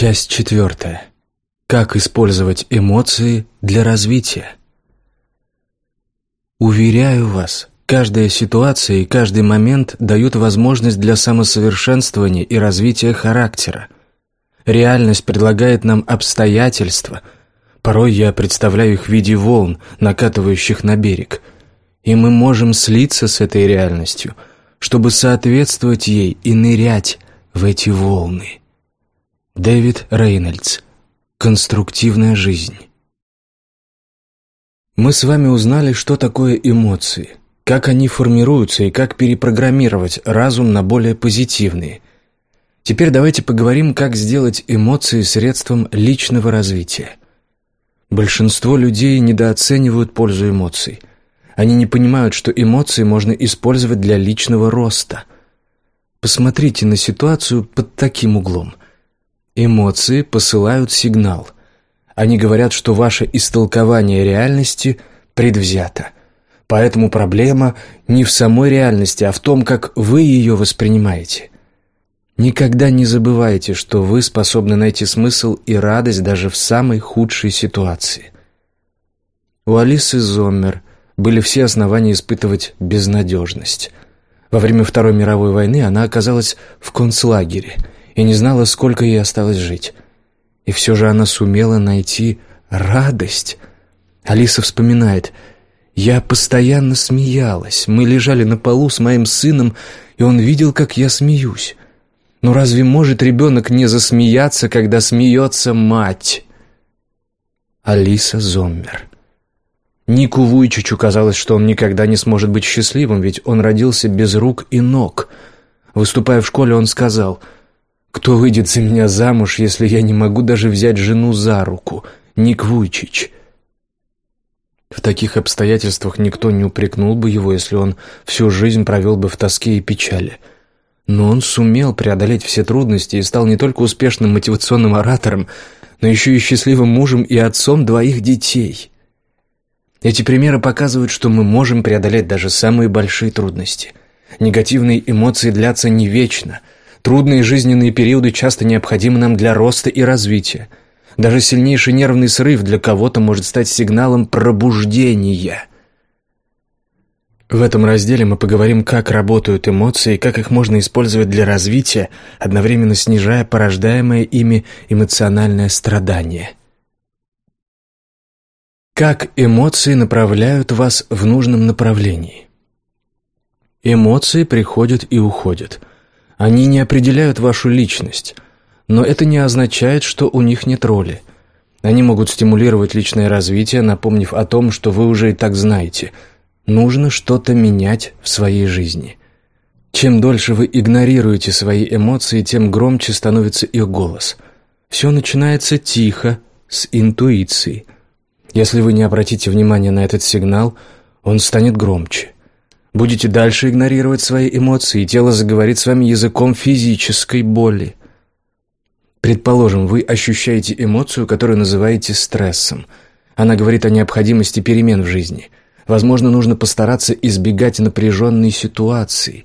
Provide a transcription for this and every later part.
Часть четвертая. Как использовать эмоции для развития? Уверяю вас, каждая ситуация и каждый момент дают возможность для самосовершенствования и развития характера. Реальность предлагает нам обстоятельства. Порой я представляю их в виде волн, накатывающих на берег. И мы можем слиться с этой реальностью, чтобы соответствовать ей и нырять в эти волны. Дэвид Рейнольдс. Конструктивная жизнь. Мы с вами узнали, что такое эмоции, как они формируются и как перепрограммировать разум на более позитивные. Теперь давайте поговорим, как сделать эмоции средством личного развития. Большинство людей недооценивают пользу эмоций. Они не понимают, что эмоции можно использовать для личного роста. Посмотрите на ситуацию под таким углом. Эмоции посылают сигнал – они говорят, что ваше истолкование реальности предвзято. Поэтому проблема не в самой реальности, а в том, как вы ее воспринимаете. Никогда не забывайте, что вы способны найти смысл и радость даже в самой худшей ситуации. У Алисы Зоммер были все основания испытывать безнадежность. Во время Второй мировой войны она оказалась в концлагере и не знала, сколько ей осталось жить. И все же она сумела найти радость. Алиса вспоминает. «Я постоянно смеялась. Мы лежали на полу с моим сыном, и он видел, как я смеюсь. Но разве может ребенок не засмеяться, когда смеется мать?» Алиса Зоммер. Нику Вуйчичу казалось, что он никогда не сможет быть счастливым, ведь он родился без рук и ног. Выступая в школе, он сказал – кто выйдет за меня замуж, если я не могу даже взять жену за руку? Ник Вуйчич. В таких обстоятельствах никто не упрекнул бы его, если он всю жизнь провел бы в тоске и печали. Но он сумел преодолеть все трудности и стал не только успешным мотивационным оратором, но еще и счастливым мужем и отцом двоих детей. Эти примеры показывают, что мы можем преодолеть даже самые большие трудности. Негативные эмоции длятся не вечно – Трудные жизненные периоды часто необходимы нам для роста и развития. Даже сильнейший нервный срыв для кого-то может стать сигналом пробуждения. В этом разделе мы поговорим, как работают эмоции как их можно использовать для развития, одновременно снижая порождаемое ими эмоциональное страдание. Как эмоции направляют вас в нужном направлении? Эмоции приходят и уходят – они не определяют вашу личность, но это не означает, что у них нет роли. Они могут стимулировать личное развитие, напомнив о том, что вы уже и так знаете. Нужно что-то менять в своей жизни. Чем дольше вы игнорируете свои эмоции, тем громче становится их голос. Все начинается тихо, с интуиции. Если вы не обратите внимания на этот сигнал, он станет громче. Будете дальше игнорировать свои эмоции, и тело заговорит с вами языком физической боли. Предположим, вы ощущаете эмоцию, которую называете стрессом. Она говорит о необходимости перемен в жизни. Возможно, нужно постараться избегать напряженной ситуации,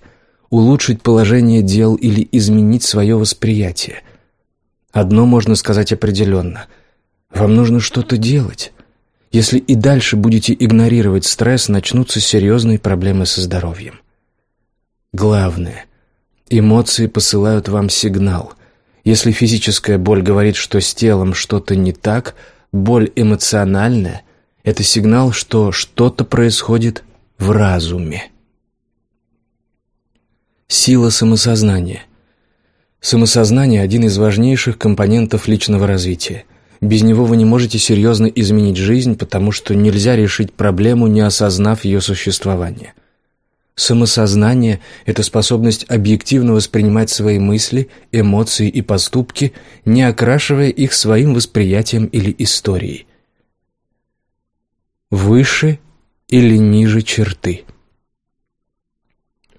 улучшить положение дел или изменить свое восприятие. Одно можно сказать определенно. Вам нужно что-то делать. Если и дальше будете игнорировать стресс, начнутся серьезные проблемы со здоровьем. Главное, эмоции посылают вам сигнал. Если физическая боль говорит, что с телом что-то не так, боль эмоциональная – это сигнал, что что-то происходит в разуме. Сила самосознания. Самосознание – один из важнейших компонентов личного развития – без него вы не можете серьезно изменить жизнь, потому что нельзя решить проблему, не осознав ее существование. Самосознание – это способность объективно воспринимать свои мысли, эмоции и поступки, не окрашивая их своим восприятием или историей. Выше или ниже черты –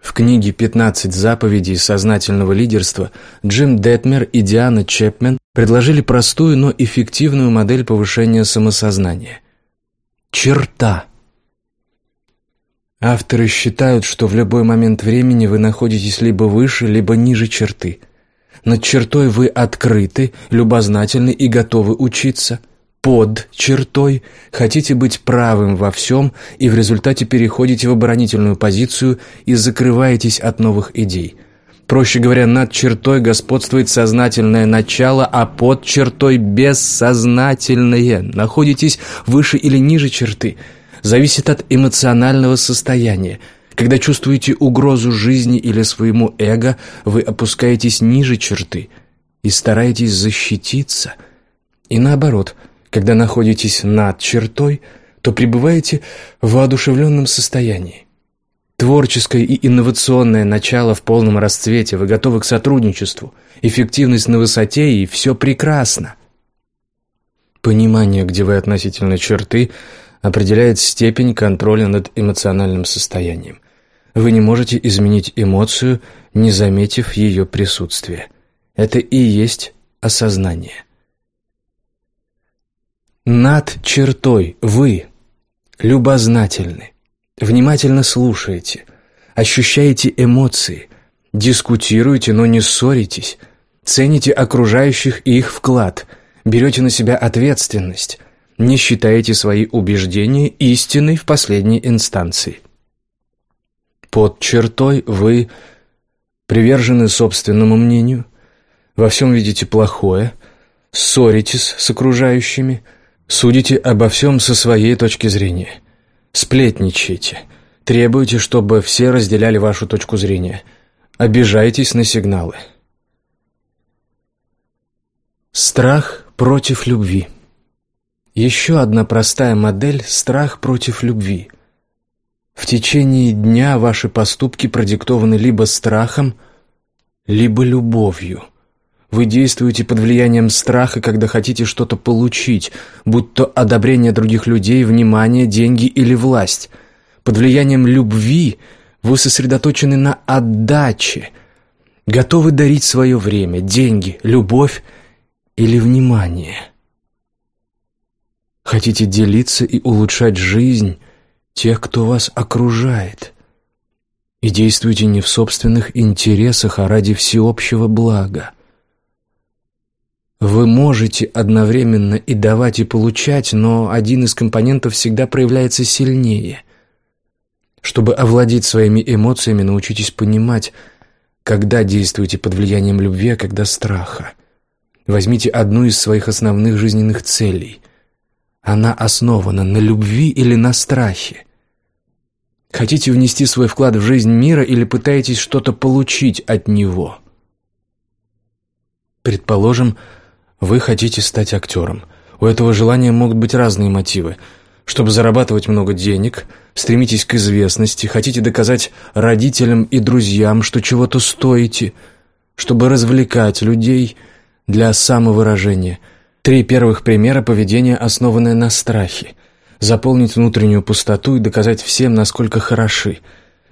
в книге «15 заповедей сознательного лидерства» Джим Детмер и Диана Чепмен предложили простую, но эффективную модель повышения самосознания. Черта. Авторы считают, что в любой момент времени вы находитесь либо выше, либо ниже черты. Над чертой вы открыты, любознательны и готовы учиться. Под чертой хотите быть правым во всем и в результате переходите в оборонительную позицию и закрываетесь от новых идей. Проще говоря, над чертой господствует сознательное начало, а под чертой бессознательное. Находитесь выше или ниже черты. Зависит от эмоционального состояния. Когда чувствуете угрозу жизни или своему эго, вы опускаетесь ниже черты и стараетесь защититься. И наоборот, когда находитесь над чертой, то пребываете в воодушевленном состоянии. Творческое и инновационное начало в полном расцвете, вы готовы к сотрудничеству, эффективность на высоте и все прекрасно. Понимание, где вы относительно черты, определяет степень контроля над эмоциональным состоянием. Вы не можете изменить эмоцию, не заметив ее присутствие. Это и есть осознание. Над чертой вы любознательны, внимательно слушаете, ощущаете эмоции, дискутируете, но не ссоритесь, цените окружающих и их вклад, берете на себя ответственность, не считаете свои убеждения истиной в последней инстанции. Под чертой вы привержены собственному мнению, во всем видите плохое, ссоритесь с окружающими, судите обо всем со своей точки зрения, сплетничаете, требуете, чтобы все разделяли вашу точку зрения, обижаетесь на сигналы. Страх против любви. Еще одна простая модель – страх против любви – в течение дня ваши поступки продиктованы либо страхом, либо любовью. Вы действуете под влиянием страха, когда хотите что-то получить, будь то одобрение других людей, внимание, деньги или власть. Под влиянием любви вы сосредоточены на отдаче, готовы дарить свое время, деньги, любовь или внимание. Хотите делиться и улучшать жизнь – тех, кто вас окружает. И действуйте не в собственных интересах, а ради всеобщего блага. Вы можете одновременно и давать, и получать, но один из компонентов всегда проявляется сильнее. Чтобы овладеть своими эмоциями, научитесь понимать, когда действуете под влиянием любви, а когда страха. Возьмите одну из своих основных жизненных целей – она основана на любви или на страхе? Хотите внести свой вклад в жизнь мира или пытаетесь что-то получить от него? Предположим, вы хотите стать актером. У этого желания могут быть разные мотивы. Чтобы зарабатывать много денег, стремитесь к известности, хотите доказать родителям и друзьям, что чего-то стоите, чтобы развлекать людей для самовыражения – Три первых примера поведения, основанное на страхе. Заполнить внутреннюю пустоту и доказать всем, насколько хороши.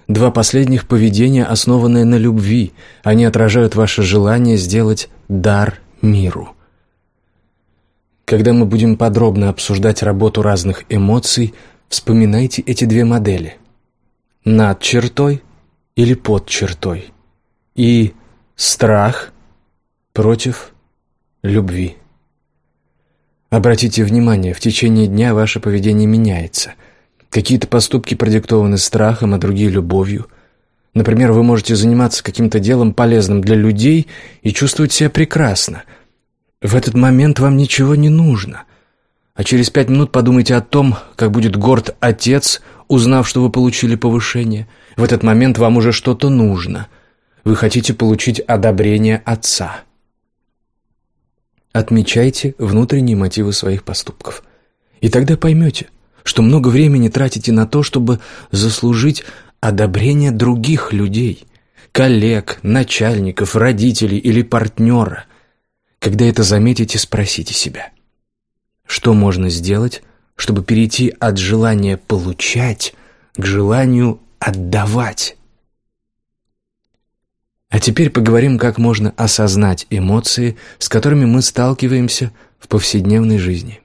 Два последних поведения, основанное на любви. Они отражают ваше желание сделать дар миру. Когда мы будем подробно обсуждать работу разных эмоций, вспоминайте эти две модели. Над чертой или под чертой. И страх против любви. Обратите внимание, в течение дня ваше поведение меняется. Какие-то поступки продиктованы страхом, а другие – любовью. Например, вы можете заниматься каким-то делом полезным для людей и чувствовать себя прекрасно. В этот момент вам ничего не нужно. А через пять минут подумайте о том, как будет горд отец, узнав, что вы получили повышение. В этот момент вам уже что-то нужно. Вы хотите получить одобрение отца. Отмечайте внутренние мотивы своих поступков. И тогда поймете, что много времени тратите на то, чтобы заслужить одобрение других людей, коллег, начальников, родителей или партнера. Когда это заметите, спросите себя, что можно сделать, чтобы перейти от желания получать к желанию отдавать. А теперь поговорим, как можно осознать эмоции, с которыми мы сталкиваемся в повседневной жизни.